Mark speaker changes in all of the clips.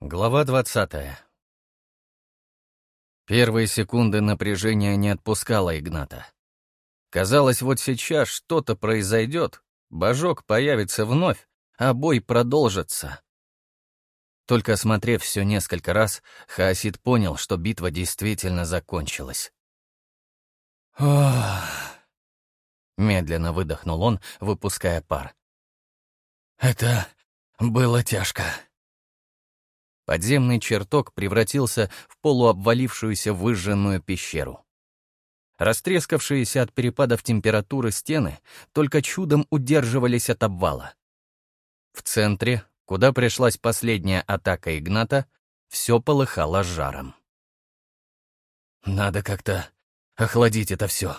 Speaker 1: Глава двадцатая. Первые секунды напряжения не отпускало Игната. Казалось, вот сейчас что-то произойдет, божок появится вновь, а бой продолжится. Только осмотрев все несколько раз, Хаосид понял, что битва действительно закончилась. «Ох...» — медленно выдохнул он, выпуская пар. «Это было тяжко». Подземный чертог превратился в полуобвалившуюся выжженную пещеру. Растрескавшиеся от перепадов температуры стены только чудом удерживались от обвала. В центре, куда пришлась последняя атака Игната, все полыхало жаром. «Надо как-то охладить это все,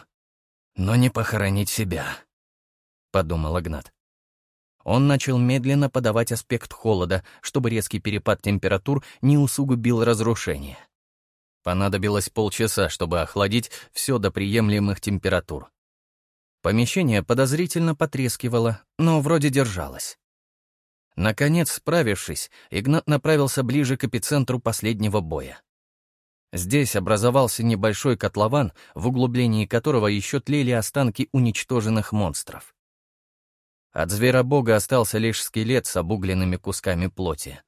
Speaker 1: но не похоронить себя», — подумал Игнат. Он начал медленно подавать аспект холода, чтобы резкий перепад температур не усугубил разрушение. Понадобилось полчаса, чтобы охладить все до приемлемых температур. Помещение подозрительно потрескивало, но вроде держалось. Наконец, справившись, Игнат направился ближе к эпицентру последнего боя. Здесь образовался небольшой котлован, в углублении которого еще тлели останки уничтоженных монстров. От зверобога остался лишь скелет с обугленными кусками плоти.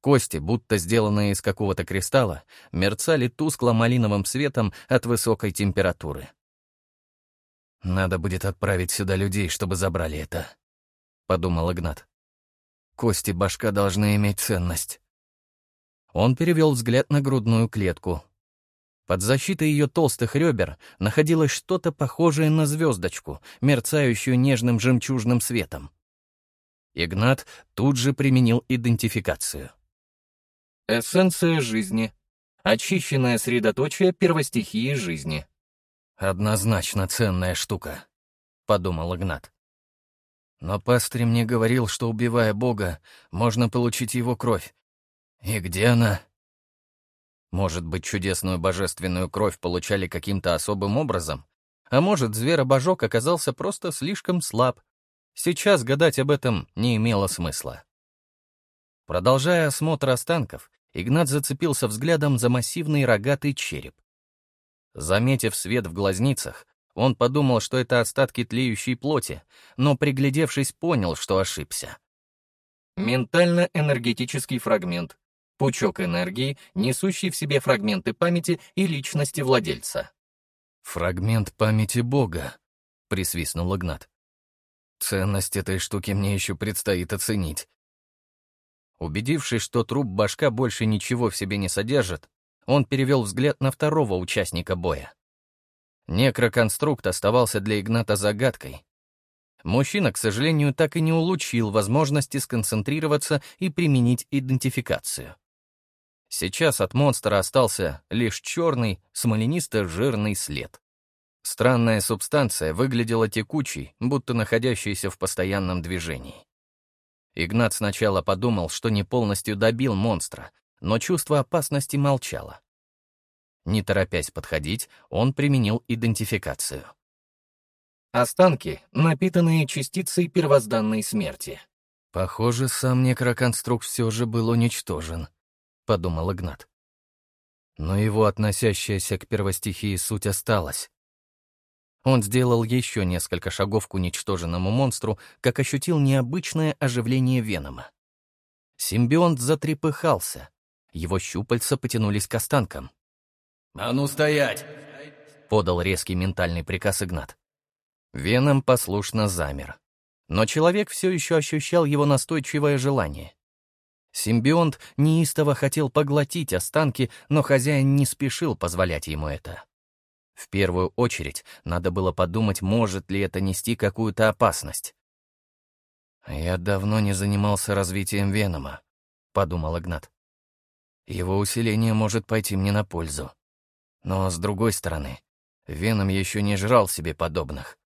Speaker 1: Кости, будто сделанные из какого-то кристалла, мерцали тускло-малиновым светом от высокой температуры. «Надо будет отправить сюда людей, чтобы забрали это», — подумал Игнат. «Кости башка должны иметь ценность». Он перевел взгляд на грудную клетку, под защитой ее толстых ребер находилось что-то похожее на звездочку, мерцающую нежным жемчужным светом. Игнат тут же применил идентификацию.
Speaker 2: Эссенция жизни. Очищенное средоточие первостихии жизни.
Speaker 1: «Однозначно ценная штука», — подумал Игнат. Но пастырь мне говорил, что, убивая Бога, можно получить его кровь. И где она? Может быть, чудесную божественную кровь получали каким-то особым образом? А может, зверобожок оказался просто слишком слаб? Сейчас гадать об этом не имело смысла. Продолжая осмотр останков, Игнат зацепился взглядом за массивный рогатый череп. Заметив свет в глазницах, он подумал, что это остатки тлеющей плоти, но, приглядевшись, понял, что ошибся.
Speaker 2: Ментально-энергетический фрагмент Пучок энергии, несущий в себе фрагменты памяти и личности владельца.
Speaker 1: «Фрагмент памяти Бога», — присвистнул Игнат. «Ценность этой штуки мне еще предстоит оценить». Убедившись, что труп башка больше ничего в себе не содержит, он перевел взгляд на второго участника боя. Некроконструкт оставался для Игната загадкой. Мужчина, к сожалению, так и не улучшил возможности сконцентрироваться и применить идентификацию. Сейчас от монстра остался лишь черный, смоленисто-жирный след. Странная субстанция выглядела текучей, будто находящейся в постоянном движении. Игнат сначала подумал, что не полностью добил монстра, но чувство опасности молчало. Не торопясь подходить, он применил идентификацию.
Speaker 2: Останки, напитанные частицей первозданной смерти.
Speaker 1: Похоже, сам некроконструкт все же был уничтожен подумал Игнат. Но его относящаяся к первостихии суть осталась. Он сделал еще несколько шагов к уничтоженному монстру, как ощутил необычное оживление Венома. Симбионт затрепыхался. Его щупальца потянулись к останкам.
Speaker 3: «А ну стоять!»
Speaker 1: — подал резкий ментальный приказ Игнат. Веном послушно замер. Но человек все еще ощущал его настойчивое желание. Симбионт неистово хотел поглотить останки, но хозяин не спешил позволять ему это. В первую очередь надо было подумать, может ли это нести какую-то опасность. «Я давно не занимался развитием Венома», — подумал Игнат. «Его усиление может пойти мне на пользу. Но, с другой стороны, Веном еще не жрал себе подобных.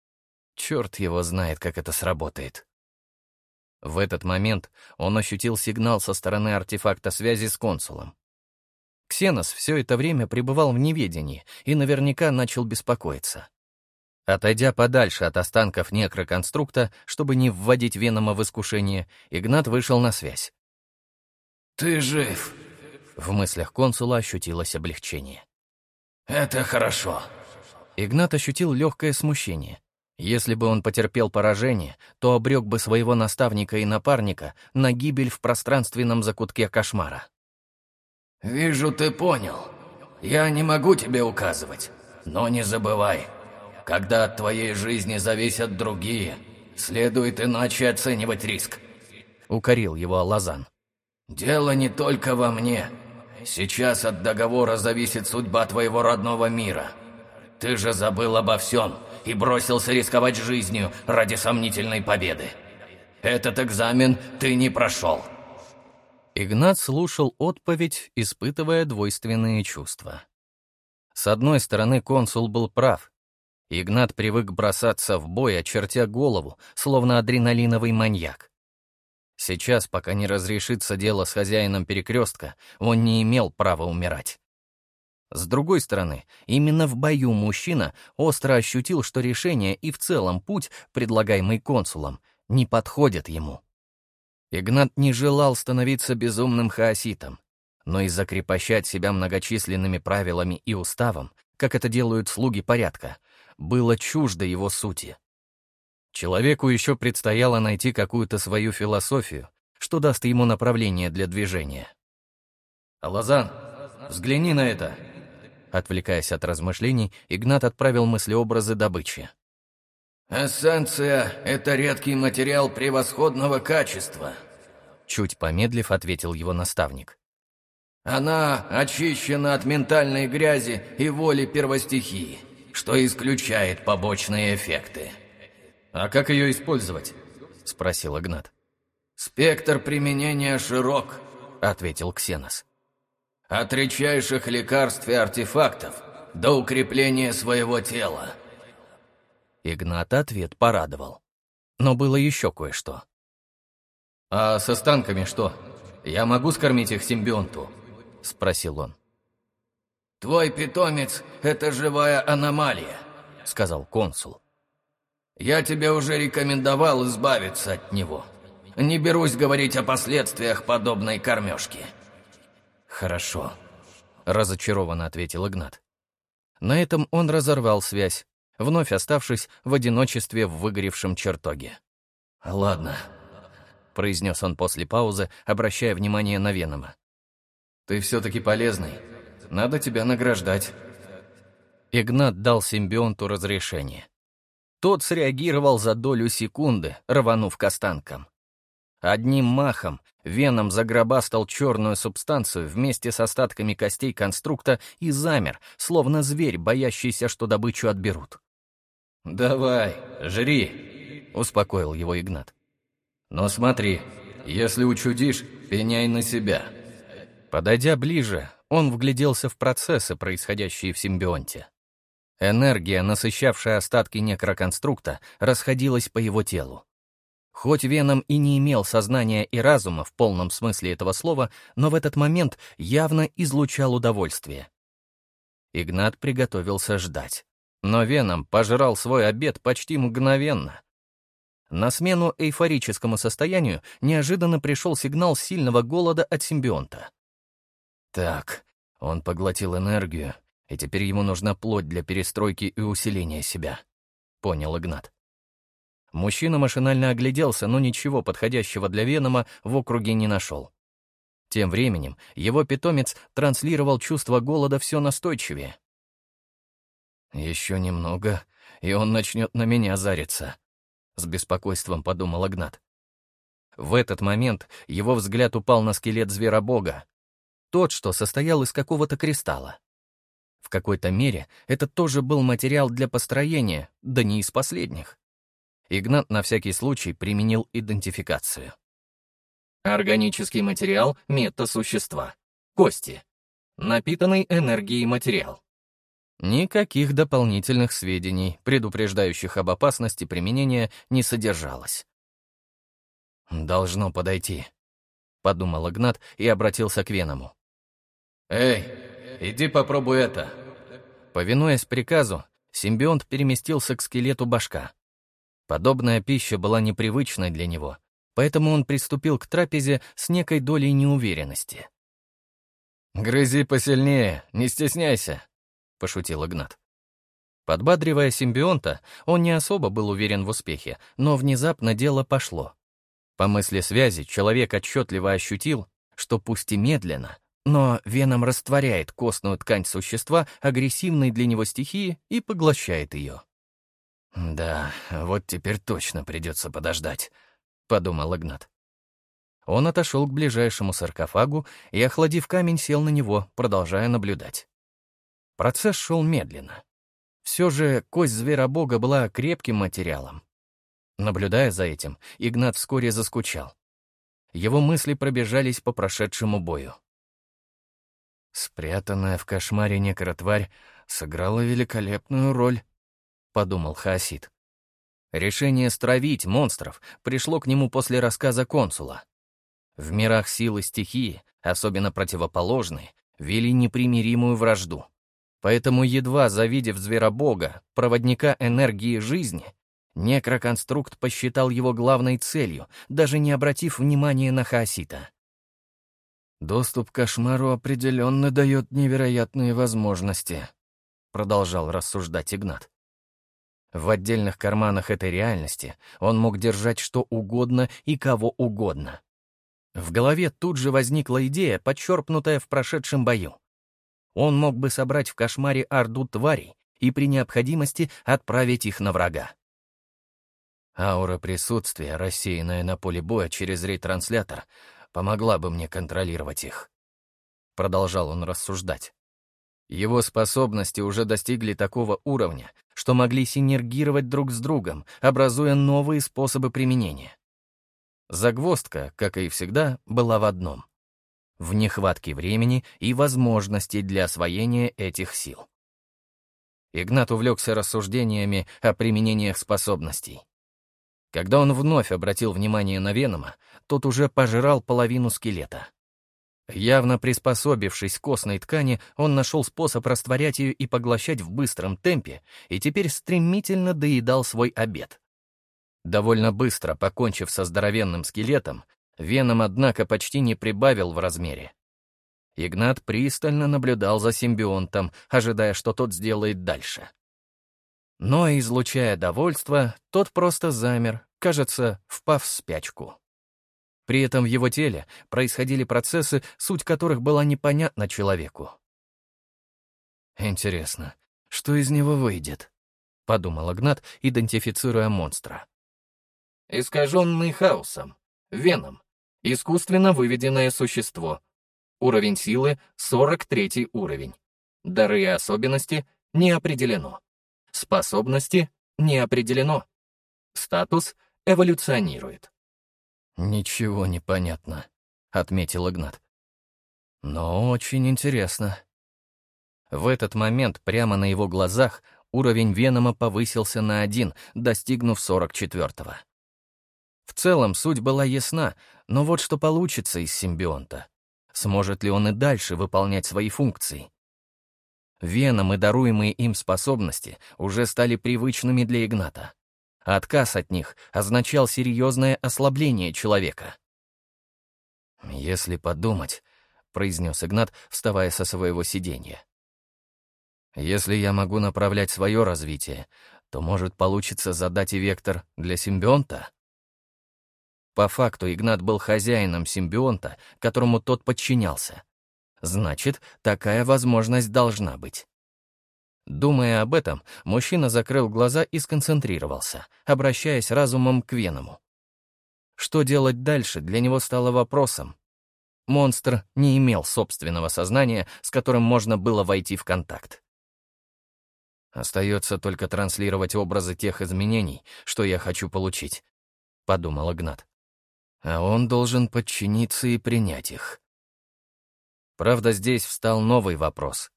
Speaker 1: Черт его знает, как это сработает». В этот момент он ощутил сигнал со стороны артефакта связи с консулом. Ксенос все это время пребывал в неведении и наверняка начал беспокоиться. Отойдя подальше от останков некроконструкта, чтобы не вводить Венома в искушение, Игнат вышел на связь.
Speaker 3: Ты жив!»
Speaker 1: В мыслях консула ощутилось облегчение.
Speaker 3: «Это хорошо!»
Speaker 1: Игнат ощутил легкое смущение. Если бы он потерпел поражение, то обрек бы своего наставника и напарника на гибель в пространственном закутке кошмара.
Speaker 3: «Вижу, ты понял. Я не могу тебе указывать, но не забывай, когда от твоей жизни зависят другие, следует иначе оценивать риск», —
Speaker 1: укорил его Алазан.
Speaker 3: «Дело не только во мне. Сейчас от договора зависит судьба твоего родного мира. Ты же забыл обо всем и бросился рисковать жизнью ради сомнительной победы. Этот экзамен ты не прошел».
Speaker 1: Игнат слушал отповедь, испытывая двойственные чувства. С одной стороны, консул был прав. Игнат привык бросаться в бой, очертя голову, словно адреналиновый маньяк. Сейчас, пока не разрешится дело с хозяином перекрестка, он не имел права умирать. С другой стороны, именно в бою мужчина остро ощутил, что решение и в целом путь, предлагаемый консулом, не подходят ему. Игнат не желал становиться безумным хаоситом, но и закрепощать себя многочисленными правилами и уставом, как это делают слуги порядка, было чуждо его сути. Человеку еще предстояло найти какую-то свою философию, что даст ему направление для движения.
Speaker 3: «Алазан, взгляни на это!»
Speaker 1: Отвлекаясь от размышлений, Игнат отправил мыслеобразы добычи.
Speaker 3: «Эссенция — это редкий материал превосходного качества», —
Speaker 1: чуть помедлив ответил его наставник.
Speaker 3: «Она очищена от ментальной грязи и воли первостихии, что исключает побочные эффекты».
Speaker 1: «А как ее использовать?» — спросил Игнат.
Speaker 3: «Спектр применения широк», —
Speaker 1: ответил Ксенос.
Speaker 3: «От редчайших лекарств и артефактов до укрепления своего тела».
Speaker 1: Игнат ответ порадовал. Но было еще кое-что.
Speaker 3: «А с останками что? Я могу скормить их симбионту?» — спросил он. «Твой питомец — это живая аномалия», — сказал консул. «Я тебе уже рекомендовал избавиться от него. Не берусь говорить о последствиях подобной кормежки».
Speaker 1: «Хорошо», — разочарованно ответил Игнат. На этом он разорвал связь, вновь оставшись в одиночестве в выгоревшем чертоге.
Speaker 3: «Ладно», — произнес он после паузы, обращая внимание на Венома. «Ты все-таки полезный. Надо тебя награждать».
Speaker 1: Игнат дал симбионту разрешение. Тот среагировал за долю секунды, рванув к останкам. Одним махом Веном загробастал черную субстанцию вместе с остатками костей конструкта и замер, словно зверь, боящийся, что добычу отберут.
Speaker 3: «Давай, жри», — успокоил его Игнат. «Но смотри, если учудишь, пеняй на себя».
Speaker 1: Подойдя ближе, он вгляделся в процессы, происходящие в симбионте. Энергия, насыщавшая остатки некроконструкта, расходилась по его телу. Хоть Веном и не имел сознания и разума в полном смысле этого слова, но в этот момент явно излучал удовольствие. Игнат приготовился ждать. Но Веном пожрал свой обед почти мгновенно. На смену эйфорическому состоянию неожиданно пришел сигнал сильного голода от симбионта. Так, он поглотил энергию, и теперь ему нужна плоть для перестройки и усиления себя, — понял Игнат. Мужчина машинально огляделся, но ничего подходящего для Венома в округе не нашел. Тем временем его питомец транслировал чувство голода все настойчивее. «Еще немного, и он начнет на меня зариться», — с беспокойством подумал Игнат. В этот момент его взгляд упал на скелет зверобога, тот, что состоял из какого-то кристалла. В какой-то мере это тоже был материал для построения, да не из последних. Игнат на всякий случай применил идентификацию.
Speaker 2: Органический материал метасущества. Кости. Напитанный энергией материал.
Speaker 1: Никаких дополнительных сведений, предупреждающих об опасности применения, не содержалось. «Должно подойти», — подумал Игнат и обратился к Веному.
Speaker 3: «Эй, иди попробуй это».
Speaker 1: Повинуясь приказу, симбионт переместился к скелету башка. Подобная пища была непривычной для него, поэтому он приступил к трапезе с некой долей неуверенности.
Speaker 3: «Грызи посильнее, не стесняйся», — пошутил Игнат.
Speaker 1: Подбадривая симбионта, он не особо был уверен в успехе, но внезапно дело пошло. По мысли связи человек отчетливо ощутил, что пусть и медленно, но веном растворяет костную ткань существа агрессивной для него стихии и поглощает ее.
Speaker 3: «Да, вот теперь точно придется подождать», — подумал Игнат.
Speaker 1: Он отошел к ближайшему саркофагу и, охладив камень, сел на него, продолжая наблюдать. Процесс шел медленно. Все же кость зверобога была крепким материалом. Наблюдая за этим, Игнат вскоре заскучал. Его мысли пробежались по прошедшему бою.
Speaker 3: «Спрятанная в кошмаре некротварь сыграла великолепную роль», — подумал Хаосид.
Speaker 1: Решение стравить монстров пришло к нему после рассказа консула. В мирах силы стихии, особенно противоположные, вели непримиримую вражду. Поэтому, едва завидев зверобога, проводника энергии жизни, некроконструкт посчитал его главной целью, даже не обратив внимания на Хаосита.
Speaker 3: «Доступ к кошмару определенно дает невероятные возможности», — продолжал рассуждать Игнат.
Speaker 1: В отдельных карманах этой реальности он мог держать что угодно и кого угодно. В голове тут же возникла идея, подчерпнутая в прошедшем бою. Он мог бы собрать в кошмаре орду тварей и при необходимости отправить их на врага.
Speaker 3: Аура присутствия, рассеянная на поле боя через ретранслятор, помогла бы мне контролировать их. Продолжал он рассуждать. Его способности уже достигли такого уровня, что могли синергировать друг с другом, образуя новые способы применения. Загвоздка, как и всегда, была в одном — в нехватке времени и возможностей для освоения этих сил. Игнат увлекся рассуждениями о применениях способностей. Когда он вновь обратил внимание на Венома, тот уже пожирал половину скелета. Явно приспособившись к костной ткани, он нашел способ растворять ее и поглощать в быстром темпе, и теперь стремительно доедал свой обед. Довольно быстро, покончив со здоровенным скелетом, Веном, однако, почти не прибавил в размере. Игнат пристально наблюдал за симбионтом, ожидая, что тот сделает дальше. Но, излучая довольство, тот просто замер, кажется, впав в спячку. При этом в его теле происходили процессы, суть которых была непонятна человеку. «Интересно, что из него выйдет?» — подумал Игнат, идентифицируя монстра.
Speaker 2: «Искаженный хаосом. Веном. Искусственно выведенное существо. Уровень силы — 43 уровень. Дары и особенности не определено. Способности не определено. Статус эволюционирует.
Speaker 3: «Ничего не понятно», — отметил Игнат. «Но очень интересно».
Speaker 1: В этот момент прямо на его глазах уровень Венома повысился на один, достигнув 44-го. В целом суть была ясна, но вот что получится из симбионта. Сможет ли он и дальше выполнять свои функции? Веном и даруемые им способности уже стали привычными для Игната. Отказ от них означал серьезное ослабление человека.
Speaker 3: «Если подумать», — произнес Игнат, вставая со своего сиденья. «Если я могу направлять свое развитие, то, может, получится задать и вектор для симбионта?»
Speaker 1: По факту Игнат был хозяином симбионта, которому тот подчинялся. Значит, такая возможность должна быть. Думая об этом, мужчина закрыл глаза и сконцентрировался, обращаясь разумом к Веному. Что делать дальше, для него стало вопросом. Монстр не имел собственного сознания, с которым можно было войти в контакт.
Speaker 3: «Остается только транслировать образы тех изменений, что я хочу получить», — подумал Игнат. «А он должен подчиниться и принять их».
Speaker 1: Правда, здесь встал новый вопрос.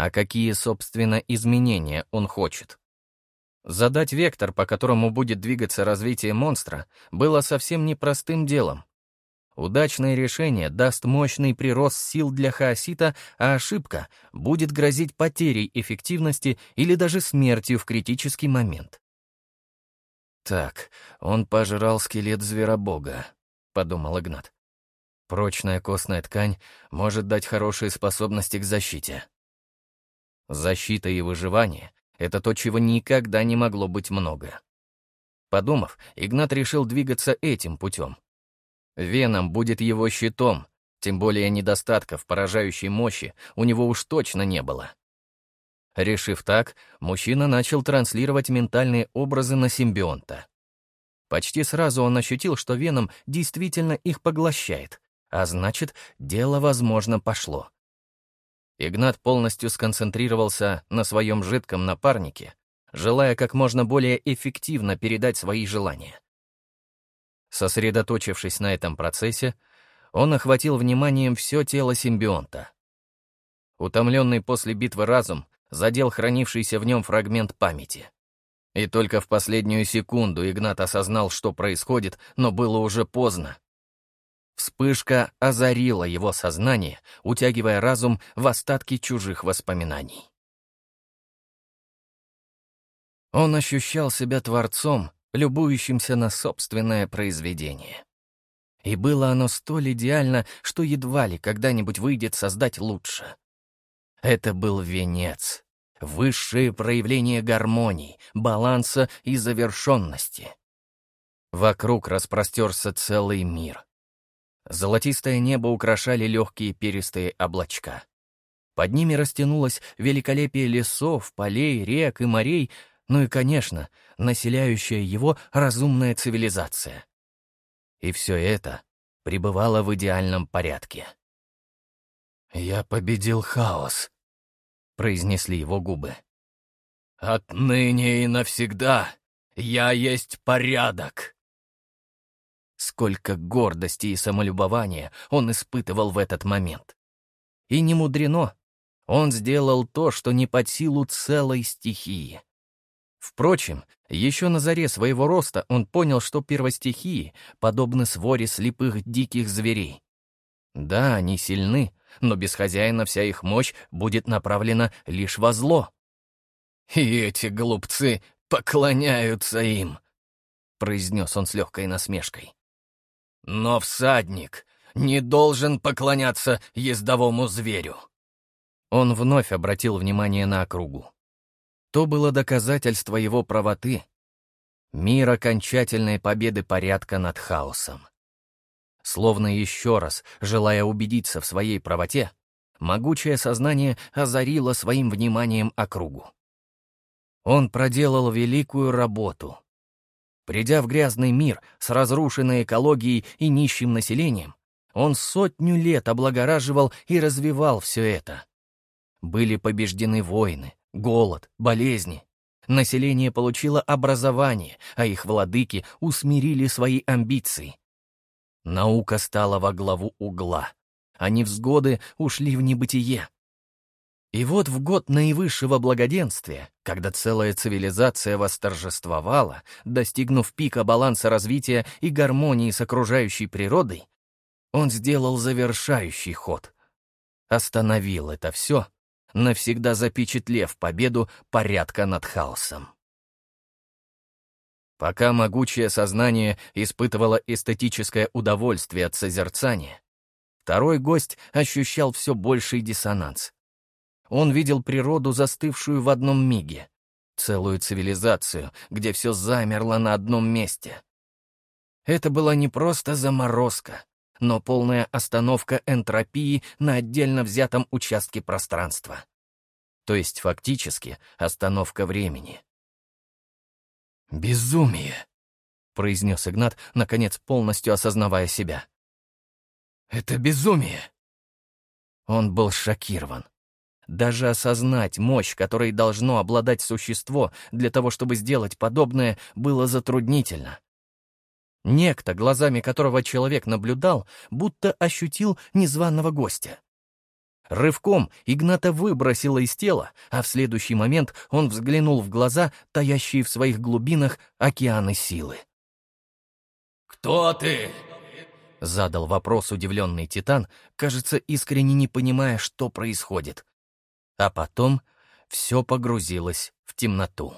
Speaker 1: А какие, собственно, изменения он хочет? Задать вектор, по которому будет двигаться развитие монстра, было совсем непростым делом. Удачное решение даст мощный прирост сил для хаосита, а ошибка будет грозить потерей эффективности или даже смертью в критический момент. «Так, он пожрал скелет зверобога», — подумал Игнат. «Прочная костная ткань может дать хорошие способности к защите». Защита и выживание — это то, чего никогда не могло быть много. Подумав, Игнат решил двигаться этим путем. Веном будет его щитом, тем более недостатков поражающей мощи у него уж точно не было. Решив так, мужчина начал транслировать ментальные образы на симбионта. Почти сразу он ощутил, что Веном действительно их поглощает, а значит, дело, возможно, пошло. Игнат полностью сконцентрировался на своем жидком напарнике, желая как можно более эффективно передать свои желания. Сосредоточившись на этом процессе, он охватил вниманием все тело симбионта. Утомленный после битвы разум задел хранившийся в нем фрагмент памяти. И только в последнюю секунду Игнат осознал, что происходит, но было уже поздно. Вспышка озарила его сознание, утягивая разум в остатки чужих воспоминаний. Он ощущал себя творцом, любующимся на собственное произведение. И было оно столь идеально, что едва ли когда-нибудь выйдет создать лучше. Это был венец, высшее проявление гармонии, баланса и завершенности. Вокруг распростерся целый мир. Золотистое небо украшали легкие перистые облачка. Под ними растянулось великолепие лесов, полей, рек и морей, ну и, конечно, населяющая его разумная цивилизация. И все это пребывало в идеальном порядке. «Я победил хаос», — произнесли его губы. «Отныне и навсегда я есть порядок». Сколько гордости и самолюбования он испытывал в этот момент. И не мудрено, он сделал то, что не под силу целой стихии. Впрочем, еще на заре своего роста он понял, что первостихии подобны своре слепых диких зверей. Да, они сильны, но без хозяина вся их мощь будет направлена лишь во зло. «И эти глупцы поклоняются им», — произнес он с легкой насмешкой. «Но всадник не должен поклоняться ездовому зверю». Он вновь обратил внимание на округу. То было доказательство его правоты. Мир окончательной победы порядка над хаосом. Словно еще раз, желая убедиться в своей правоте, могучее сознание озарило своим вниманием округу. Он проделал великую работу. Придя в грязный мир с разрушенной экологией и нищим населением, он сотню лет облагораживал и развивал все это. Были побеждены войны, голод, болезни. Население получило образование, а их владыки усмирили свои амбиции. Наука стала во главу угла, а невзгоды ушли в небытие. И вот в год наивысшего благоденствия, когда целая цивилизация восторжествовала, достигнув пика баланса развития и гармонии с окружающей природой, он сделал завершающий ход. Остановил это все навсегда запечатлев победу порядка над хаосом. Пока могучее сознание испытывало эстетическое удовольствие от созерцания, второй гость ощущал все больший диссонанс. Он видел природу, застывшую в одном миге, целую цивилизацию, где все замерло на одном месте. Это была не просто заморозка, но полная остановка энтропии на отдельно взятом участке пространства. То есть фактически остановка времени. «Безумие!» — произнес Игнат, наконец полностью осознавая себя. «Это безумие!» Он был шокирован. Даже осознать мощь, которой должно обладать существо для того, чтобы сделать подобное, было затруднительно. Некто, глазами которого человек наблюдал, будто ощутил незваного гостя. Рывком Игната выбросило из тела, а в следующий момент он взглянул в глаза, таящие в своих глубинах океаны силы.
Speaker 3: «Кто ты?»
Speaker 1: — задал вопрос удивленный Титан, кажется, искренне не понимая, что происходит. А потом все погрузилось в темноту.